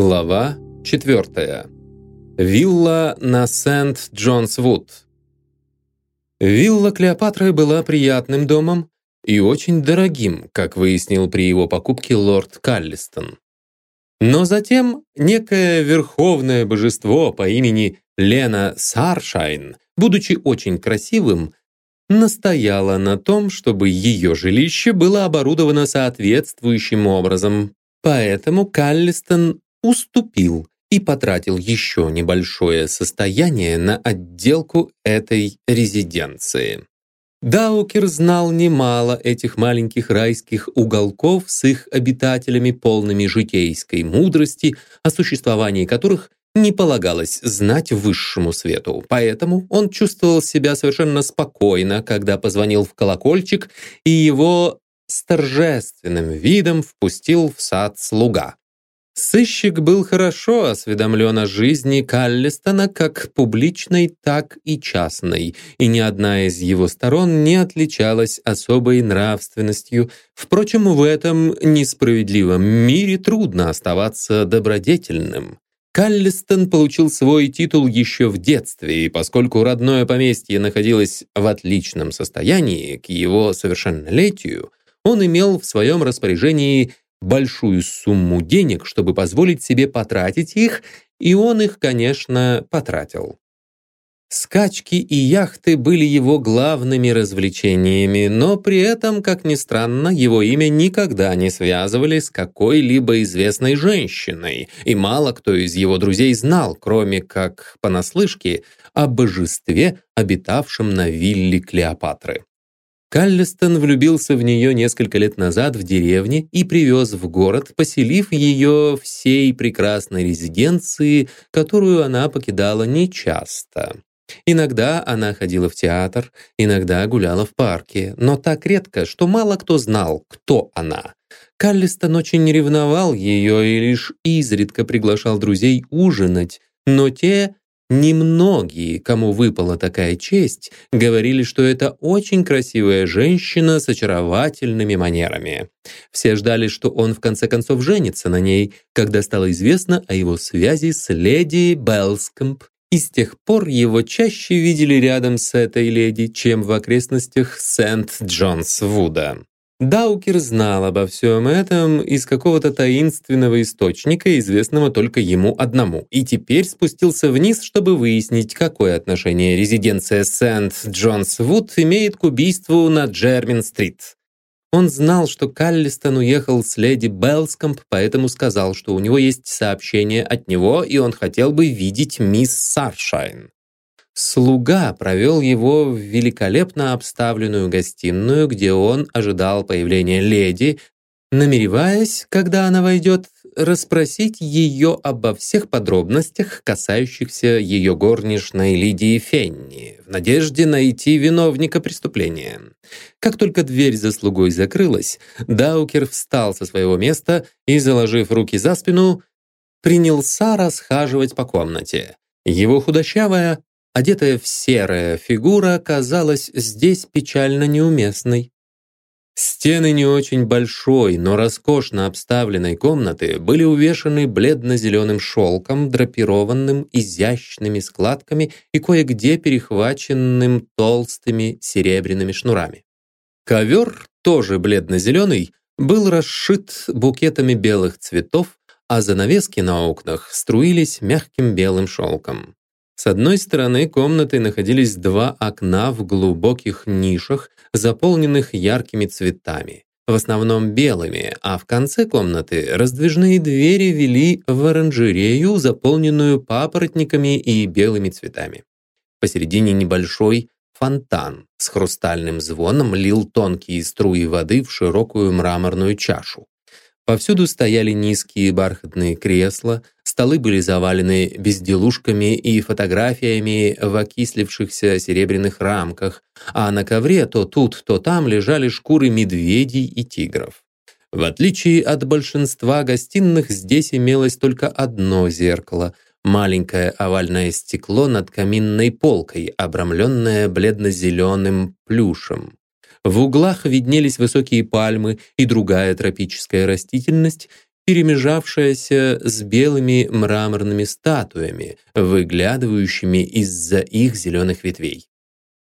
Глава 4. Вилла на Сент-Джонс-Вуд. Вилла Клеопатры была приятным домом и очень дорогим, как выяснил при его покупке лорд Каллистон. Но затем некое верховное божество по имени Лена Саршайн, будучи очень красивым, настояла на том, чтобы ее жилище было оборудовано соответствующим образом. Поэтому Каллистон уступил и потратил еще небольшое состояние на отделку этой резиденции. Даукер знал немало этих маленьких райских уголков с их обитателями, полными житейской мудрости, о существовании которых не полагалось знать высшему свету. Поэтому он чувствовал себя совершенно спокойно, когда позвонил в колокольчик, и его с торжественным видом впустил в сад слуга. Сыщик был хорошо осведомлен о жизни Каллистона как публичной, так и частной, и ни одна из его сторон не отличалась особой нравственностью. Впрочем, в этом несправедливом мире трудно оставаться добродетельным. Каллистон получил свой титул еще в детстве, и поскольку родное поместье находилось в отличном состоянии к его совершеннолетию, он имел в своем распоряжении большую сумму денег, чтобы позволить себе потратить их, и он их, конечно, потратил. Скачки и яхты были его главными развлечениями, но при этом, как ни странно, его имя никогда не связывали с какой-либо известной женщиной, и мало кто из его друзей знал, кроме как понаслышке, о божестве, обитавшем на вилле Клеопатры. Каллистон влюбился в нее несколько лет назад в деревне и привез в город, поселив ее всей прекрасной резиденции, которую она покидала нечасто. Иногда она ходила в театр, иногда гуляла в парке, но так редко, что мало кто знал, кто она. Каллистон очень ревновал ее и лишь изредка приглашал друзей ужинать, но те Немногие, кому выпала такая честь, говорили, что это очень красивая женщина с очаровательными манерами. Все ждали, что он в конце концов женится на ней, когда стало известно о его связи с леди Белскомп, и с тех пор его чаще видели рядом с этой леди, чем в окрестностях Сент-Джонс-Вуда. Даукер знал обо всем этом из какого-то таинственного источника, известного только ему одному, и теперь спустился вниз, чтобы выяснить, какое отношение резиденция Сент-Джонс-Вуд имеет к убийству на Джермин-стрит. Он знал, что Каллистон уехал с леди Белскомп, поэтому сказал, что у него есть сообщение от него, и он хотел бы видеть мисс Саршайн. Слуга провел его в великолепно обставленную гостиную, где он ожидал появления леди, намереваясь, когда она войдет, расспросить ее обо всех подробностях, касающихся ее горничной Лидии Фенни, в надежде найти виновника преступления. Как только дверь за слугой закрылась, Даукер встал со своего места и, заложив руки за спину, принялся расхаживать по комнате. Его худощавая, одетая в серое фигура казалась здесь печально неуместной. Стены не очень большой, но роскошно обставленной комнаты были увешаны бледно-зеленым шелком, драпированным изящными складками и кое-где перехваченным толстыми серебряными шнурами. Ковер, тоже бледно-зеленый, был расшит букетами белых цветов, а занавески на окнах струились мягким белым шелком. С одной стороны комнаты находились два окна в глубоких нишах, заполненных яркими цветами, в основном белыми, а в конце комнаты раздвижные двери вели в оранжерею, заполненную папоротниками и белыми цветами. Посередине небольшой фонтан с хрустальным звоном лил тонкие струи воды в широкую мраморную чашу. Повсюду стояли низкие бархатные кресла, столы были завалены безделушками и фотографиями в окислившихся серебряных рамках, а на ковре то тут, то там лежали шкуры медведей и тигров. В отличие от большинства гостиных, здесь имелось только одно зеркало — маленькое овальное стекло над каминной полкой, обрамленное бледно-зеленым плюшем. В углах виднелись высокие пальмы и другая тропическая растительность, перемежавшаяся с белыми мраморными статуями, выглядывающими из-за их зеленых ветвей.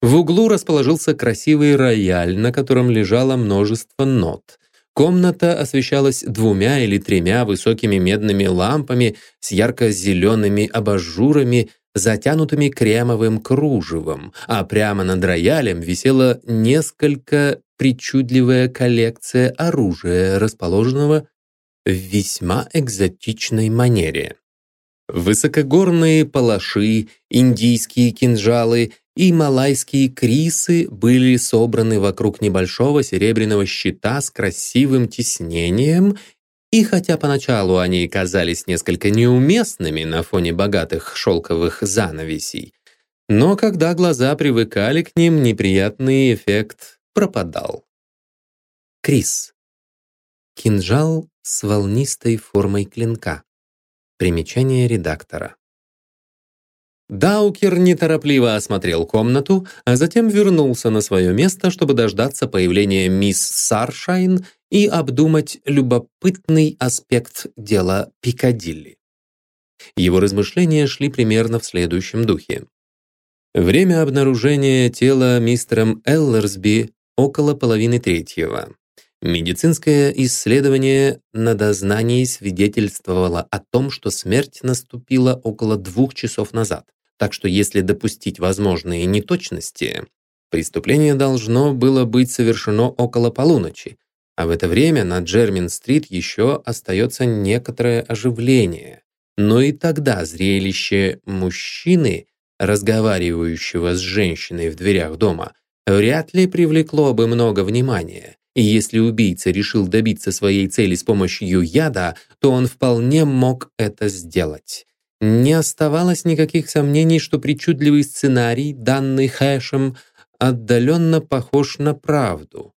В углу расположился красивый рояль, на котором лежало множество нот. Комната освещалась двумя или тремя высокими медными лампами с ярко-зелеными абажурами, затянутыми кремовым кружевом, а прямо над роялем висела несколько причудливая коллекция оружия, расположенного в весьма экзотичной манере. Высокогорные палаши, индийские кинжалы и малайские крисы были собраны вокруг небольшого серебряного щита с красивым тиснением, и хотя поначалу они казались несколько неуместными на фоне богатых шелковых занавесей, но когда глаза привыкали к ним, неприятный эффект пропадал. Крис. Кинжал с волнистой формой клинка. Примечание редактора. Даукер неторопливо осмотрел комнату, а затем вернулся на свое место, чтобы дождаться появления мисс Саршайн и обдумать любопытный аспект дела Пикадилли. Его размышления шли примерно в следующем духе. Время обнаружения тела мистером Эллерсби около половины третьего. Медицинское исследование на дознании свидетельствовало о том, что смерть наступила около двух часов назад. Так что если допустить возможные неточности, преступление должно было быть совершено около полуночи, а в это время на Джермин-стрит еще остается некоторое оживление. Но и тогда зрелище мужчины, разговаривающего с женщиной в дверях дома, вряд ли привлекло бы много внимания. И если убийца решил добиться своей цели с помощью яда, то он вполне мог это сделать. Не оставалось никаких сомнений, что причудливый сценарий, данный Хэшем, отдаленно похож на правду.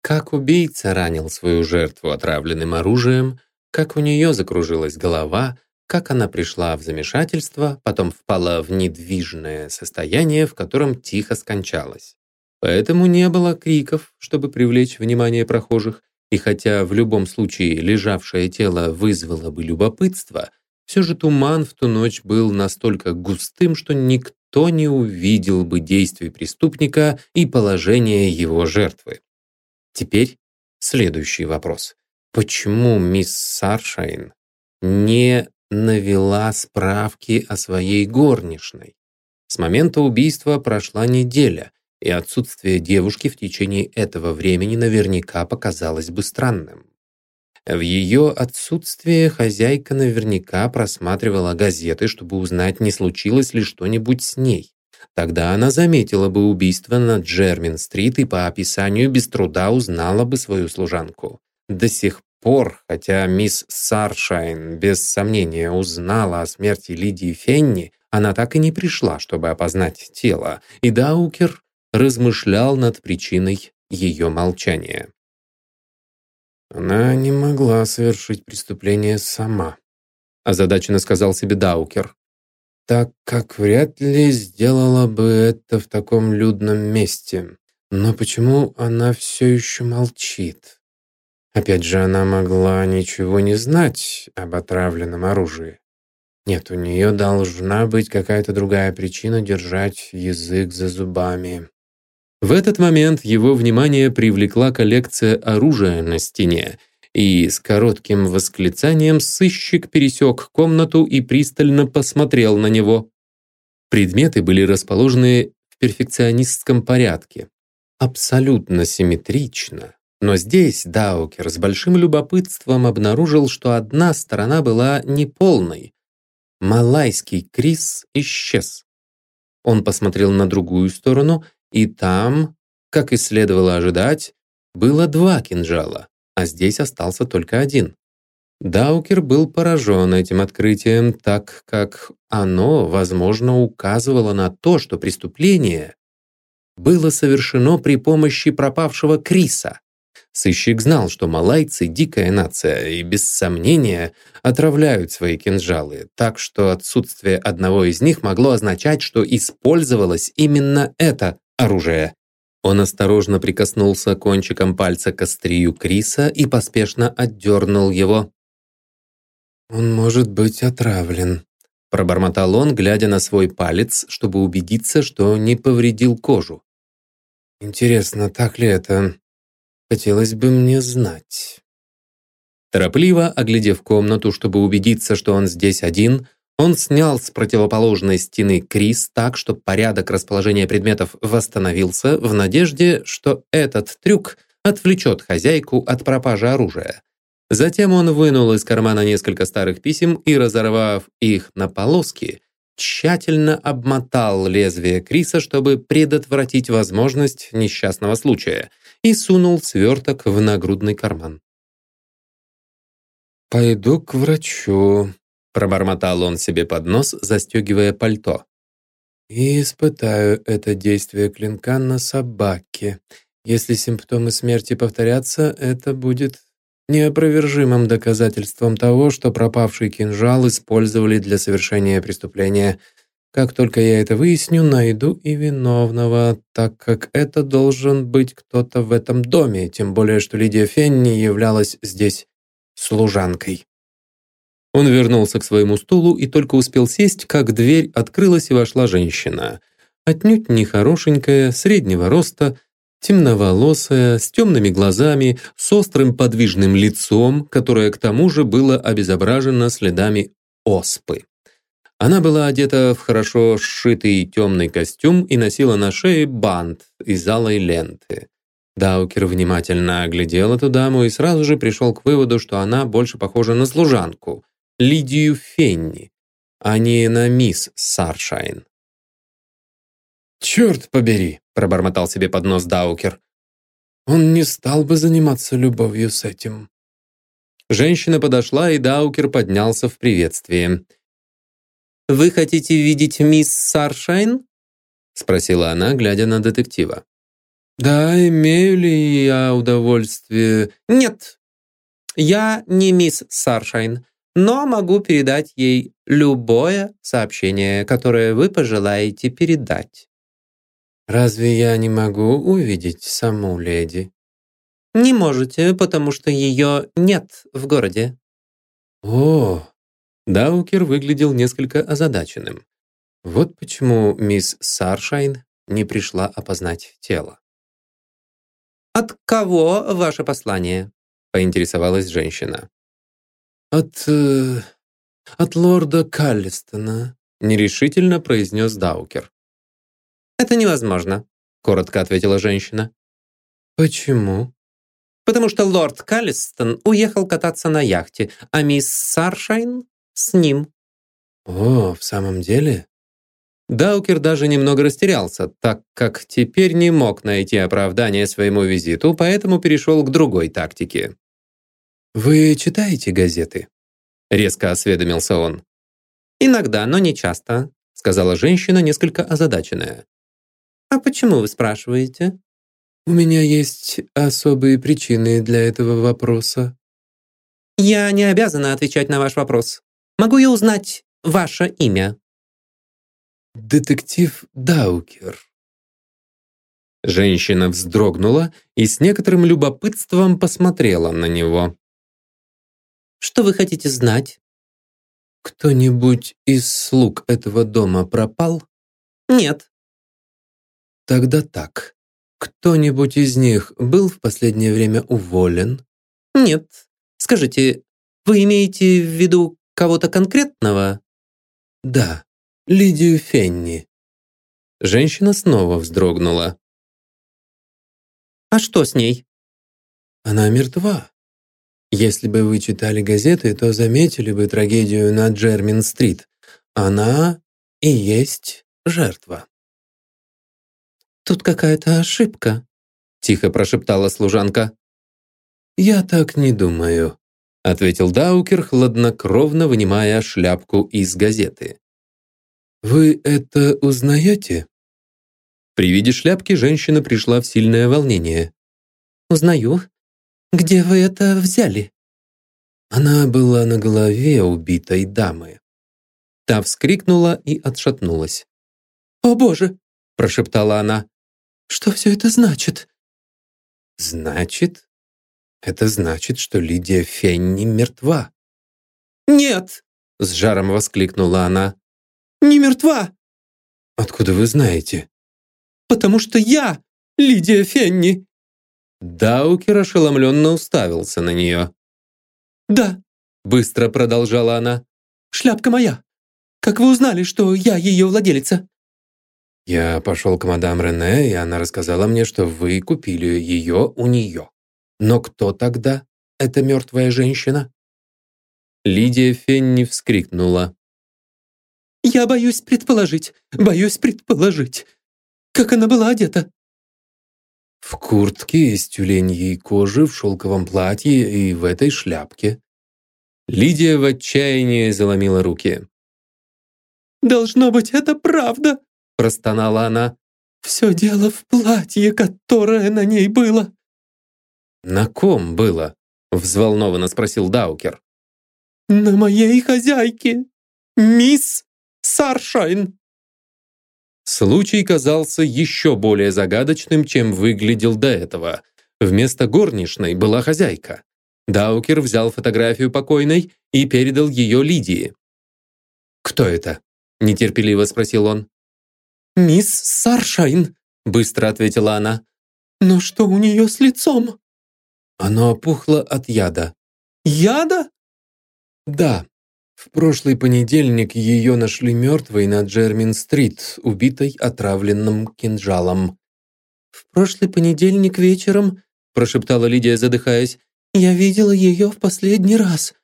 Как убийца ранил свою жертву отравленным оружием, как у нее закружилась голова, как она пришла в замешательство, потом впала в недвижное состояние, в котором тихо скончалась. Поэтому не было криков, чтобы привлечь внимание прохожих, и хотя в любом случае лежавшее тело вызвало бы любопытство – все же туман в ту ночь был настолько густым, что никто не увидел бы действий преступника и положения его жертвы. Теперь следующий вопрос. Почему мисс Саршайн не навела справки о своей горничной? С момента убийства прошла неделя, и отсутствие девушки в течение этого времени наверняка показалось бы странным. В ее отсутствие хозяйка наверняка просматривала газеты, чтобы узнать, не случилось ли что-нибудь с ней. Тогда она заметила бы убийство на Джермин-стрит и по описанию без труда узнала бы свою служанку. До сих пор, хотя мисс Саршайн без сомнения узнала о смерти Лидии Фенни, она так и не пришла, чтобы опознать тело, и Даукер размышлял над причиной ее молчания. Она не могла совершить преступление сама, озадаченно сказал себе Даукер. Так как вряд ли сделала бы это в таком людном месте. Но почему она все еще молчит? Опять же, она могла ничего не знать об отравленном оружии. Нет, у нее должна быть какая-то другая причина держать язык за зубами. В этот момент его внимание привлекла коллекция оружия на стене, и с коротким восклицанием сыщик пересек комнату и пристально посмотрел на него. Предметы были расположены в перфекционистском порядке, абсолютно симметрично. Но здесь Даукер с большим любопытством обнаружил, что одна сторона была неполной. Малайский Крис исчез. Он посмотрел на другую сторону и там, как и следовало ожидать, было два кинжала, а здесь остался только один. Даукер был поражен этим открытием, так как оно, возможно, указывало на то, что преступление было совершено при помощи пропавшего Криса. Сыщик знал, что малайцы — дикая нация, и без сомнения отравляют свои кинжалы, так что отсутствие одного из них могло означать, что использовалось именно это оружие. Он осторожно прикоснулся кончиком пальца к острию Криса и поспешно отдернул его. «Он может быть отравлен», — пробормотал он, глядя на свой палец, чтобы убедиться, что не повредил кожу. «Интересно, так ли это? Хотелось бы мне знать». Торопливо оглядев комнату, чтобы убедиться, что он здесь один, он снял с противоположной стены Крис так, чтобы порядок расположения предметов восстановился в надежде, что этот трюк отвлечет хозяйку от пропажи оружия. Затем он вынул из кармана несколько старых писем и, разорвав их на полоски, тщательно обмотал лезвие Криса, чтобы предотвратить возможность несчастного случая, и сунул сверток в нагрудный карман. «Пойду к врачу», Пробормотал он себе под нос, застегивая пальто. «И испытаю это действие клинка на собаке. Если симптомы смерти повторятся, это будет неопровержимым доказательством того, что пропавший кинжал использовали для совершения преступления. Как только я это выясню, найду и виновного, так как это должен быть кто-то в этом доме, тем более что Лидия Фенни являлась здесь служанкой. Он вернулся к своему стулу и только успел сесть, как дверь открылась и вошла женщина. Отнюдь не хорошенькая, среднего роста, темноволосая, с темными глазами, с острым подвижным лицом, которое к тому же было обезображено следами оспы. Она была одета в хорошо сшитый темный костюм и носила на шее бант из алой ленты. Даукер внимательно оглядел эту даму и сразу же пришел к выводу, что она больше похожа на служанку. Лидию Фенни, а не на мисс Саршайн. «Черт побери!» – пробормотал себе под нос Даукер. «Он не стал бы заниматься любовью с этим». Женщина подошла, и Даукер поднялся в приветствии. «Вы хотите видеть мисс Саршайн?» – спросила она, глядя на детектива. «Да, имею ли я удовольствие...» «Нет, я не мисс Саршайн но могу передать ей любое сообщение, которое вы пожелаете передать». «Разве я не могу увидеть саму леди?» «Не можете, потому что ее нет в городе». «О!» Даукер выглядел несколько озадаченным. Вот почему мисс Саршайн не пришла опознать тело. «От кого ваше послание?» — поинтересовалась женщина. «От... Э, от лорда Каллистона», — нерешительно произнес Даукер. «Это невозможно», — коротко ответила женщина. «Почему?» «Потому что лорд Каллистон уехал кататься на яхте, а мисс Саршайн с ним». «О, в самом деле?» Даукер даже немного растерялся, так как теперь не мог найти оправдание своему визиту, поэтому перешел к другой тактике. «Вы читаете газеты?» Резко осведомился он. «Иногда, но не часто», сказала женщина, несколько озадаченная. «А почему вы спрашиваете?» «У меня есть особые причины для этого вопроса». «Я не обязана отвечать на ваш вопрос. Могу я узнать ваше имя?» «Детектив Даукер». Женщина вздрогнула и с некоторым любопытством посмотрела на него. Что вы хотите знать?» «Кто-нибудь из слуг этого дома пропал?» «Нет». «Тогда так. Кто-нибудь из них был в последнее время уволен?» «Нет. Скажите, вы имеете в виду кого-то конкретного?» «Да, Лидию Фенни». Женщина снова вздрогнула. «А что с ней?» «Она мертва. Если бы вы читали газеты, то заметили бы трагедию на Джермин-стрит. Она и есть жертва. «Тут какая-то ошибка», — тихо прошептала служанка. «Я так не думаю», — ответил Даукер, хладнокровно вынимая шляпку из газеты. «Вы это узнаете?» При виде шляпки женщина пришла в сильное волнение. «Узнаю. Где вы это взяли?» Она была на голове убитой дамы. Та вскрикнула и отшатнулась. «О боже!» – прошептала она. «Что все это значит?» «Значит? Это значит, что Лидия Фенни мертва». нет!» С жаром воскликнула она. «Не мертва!» «Откуда вы знаете?» «Потому что я Лидия Фенни!» Даукер ошеломленно уставился на нее. «Да», — быстро продолжала она. «Шляпка моя. Как вы узнали, что я ее владелица?» «Я пошел к мадам Рене, и она рассказала мне, что вы купили ее у нее. Но кто тогда эта мертвая женщина?» Лидия Фенни вскрикнула. «Я боюсь предположить, боюсь предположить. Как она была одета?» В куртке из тюленьей кожи, в шелковом платье и в этой шляпке. Лидия в отчаянии заломила руки. «Должно быть, это правда!» – простонала она. «Все дело в платье, которое на ней было». «На ком было?» – взволнованно спросил Даукер. «На моей хозяйке, мисс Саршайн». Случай казался еще более загадочным, чем выглядел до этого. Вместо горничной была хозяйка. Даукер взял фотографию покойной и передал ее Лидии. «Кто это?» – нетерпеливо спросил он. «Мисс Саршайн», – быстро ответила она. «Но что у нее с лицом?» Оно опухло от яда. «Яда?» «Да. В прошлый понедельник ее нашли мертвой на Джермин-стрит, убитой отравленным кинжалом». «В прошлый понедельник вечером», – прошептала Лидия, задыхаясь, «я видела ее в последний раз».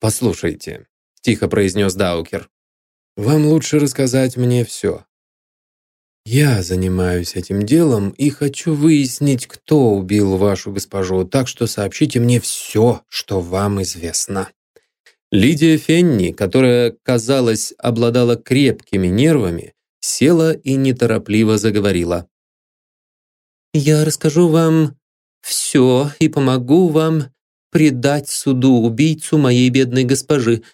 «Послушайте», – тихо произнес Даукер, «вам лучше рассказать мне все. Я занимаюсь этим делом и хочу выяснить, кто убил вашу госпожу, так что сообщите мне все, что вам известно». Лидия Фенни, которая, казалось, обладала крепкими нервами, села и неторопливо заговорила. «Я расскажу вам все и помогу вам предать суду убийцу моей бедной госпожи,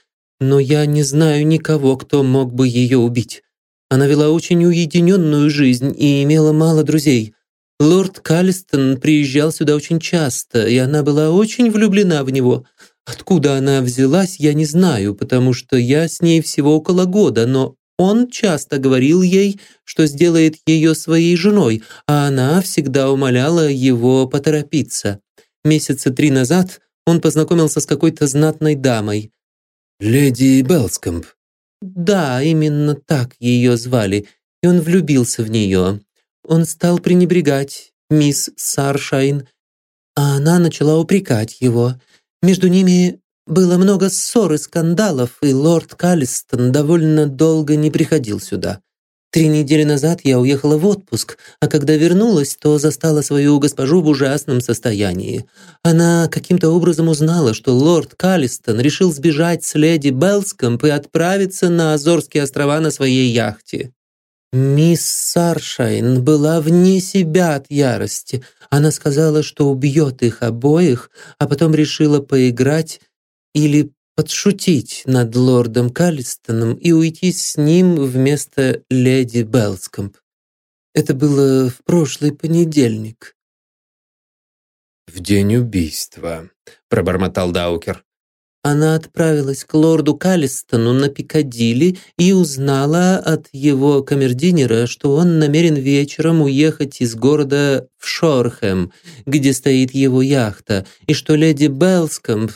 но я не знаю никого, кто мог бы ее убить. Она вела очень уединенную жизнь и имела мало друзей. Лорд Каллистон приезжал сюда очень часто, и она была очень влюблена в него. Откуда она взялась, я не знаю, потому что я с ней всего около года, но он часто говорил ей, что сделает ее своей женой, а она всегда умоляла его поторопиться. Месяца три назад он познакомился с какой-то знатной дамой. «Леди Белскомп», да, именно так ее звали, и он влюбился в нее. Он стал пренебрегать мисс Саршайн, а она начала упрекать его. Между ними было много ссор и скандалов, и лорд Каллистон довольно долго не приходил сюда. Три недели назад я уехала в отпуск, а когда вернулась, то застала свою госпожу в ужасном состоянии. Она каким-то образом узнала, что лорд Каллистон решил сбежать с леди Белскомп и отправиться на Азорские острова на своей яхте. Мисс Саршайн была вне себя от ярости. Она сказала, что убьет их обоих, а потом решила поиграть или подшутить над лордом Каллистоном и уйти с ним вместо леди Белскомп. Это было в прошлый понедельник. «В день убийства», — пробормотал Даукер. Она отправилась к лорду Каллистону на Пикадилли и узнала от его камердинера, что он намерен вечером уехать из города в Шорхэм, где стоит его яхта, и что леди Белскомп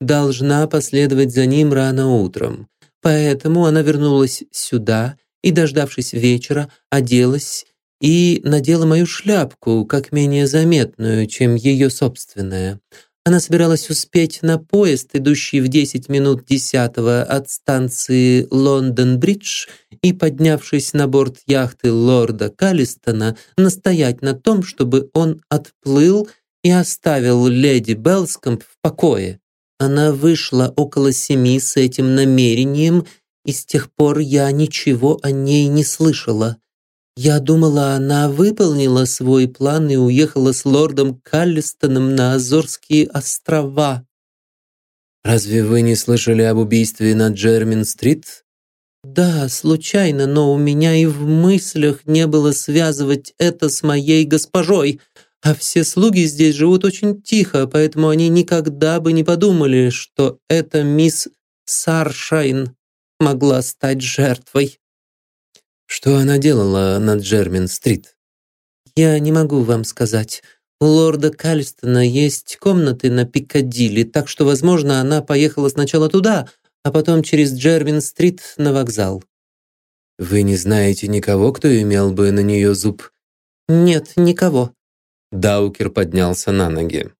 должна последовать за ним рано утром. Поэтому она вернулась сюда и, дождавшись вечера, оделась и надела мою шляпку, как менее заметную, чем ее собственная. Она собиралась успеть на поезд, идущий в 10 минут 10 от станции Лондон-Бридж, и, поднявшись на борт яхты лорда Каллистона, настоять на том, чтобы он отплыл и оставил леди Белскомп в покое. Она вышла около семи с этим намерением, и с тех пор я ничего о ней не слышала. Я думала, она выполнила свой план и уехала с лордом Каллистоном на Азорские острова. «Разве вы не слышали об убийстве на Джермин-стрит?» «Да, случайно, но у меня и в мыслях не было связывать это с моей госпожой. А все слуги здесь живут очень тихо, поэтому они никогда бы не подумали, что эта мисс Саршайн могла стать жертвой. Что она делала на Джермин-стрит? Я не могу вам сказать. У лорда Кальстона есть комнаты на Пикадилли, так что, возможно, она поехала сначала туда, а потом через Джервин-стрит на вокзал. Вы не знаете никого, кто имел бы на нее зуб? Нет, никого. Даукер поднялся на ноги.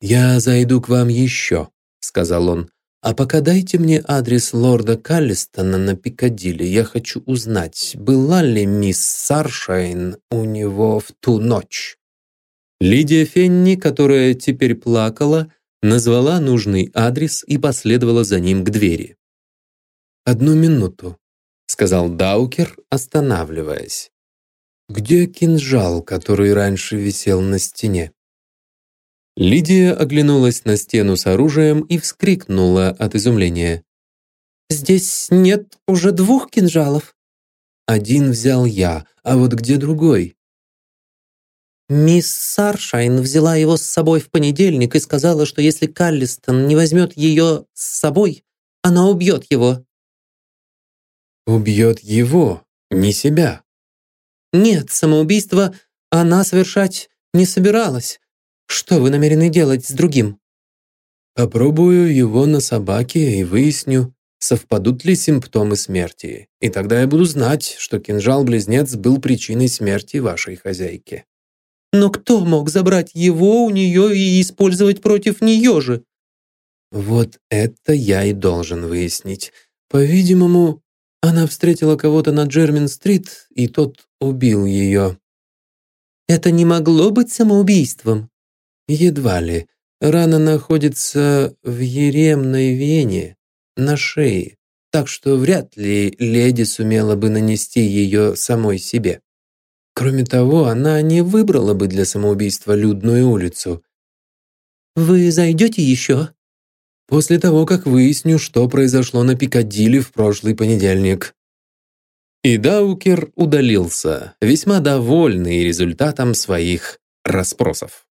«Я зайду к вам еще», — сказал он. «А пока дайте мне адрес лорда Каллистона на Пикадилли. Я хочу узнать, была ли мисс Саршайн у него в ту ночь». Лидия Фенни, которая теперь плакала, назвала нужный адрес и последовала за ним к двери. «Одну минуту», — сказал Даукер, останавливаясь. «Где кинжал, который раньше висел на стене?» Лидия оглянулась на стену с оружием и вскрикнула от изумления. «Здесь нет уже двух кинжалов?» «Один взял я, а вот где другой?» Мисс Саршайн взяла его с собой в понедельник и сказала, что если Каллистон не возьмет ее с собой, она убьет его. Убьет его, не себя. Нет, самоубийство она совершать не собиралась. Что вы намерены делать с другим? Попробую его на собаке и выясню, совпадут ли симптомы смерти. И тогда я буду знать, что кинжал-близнец был причиной смерти вашей хозяйки. Но кто мог забрать его у нее и использовать против нее же? Вот это я и должен выяснить. По-видимому, она встретила кого-то на Джермин-стрит, и тот убил ее. Это не могло быть самоубийством? Едва ли. Рана находится в еремной вене, на шее, так что вряд ли леди сумела бы нанести ее самой себе. Кроме того, она не выбрала бы для самоубийства людную улицу. «Вы зайдете еще?» «После того, как выясню, что произошло на Пикадилли в прошлый понедельник». И Даукер удалился, весьма довольный результатом своих расспросов.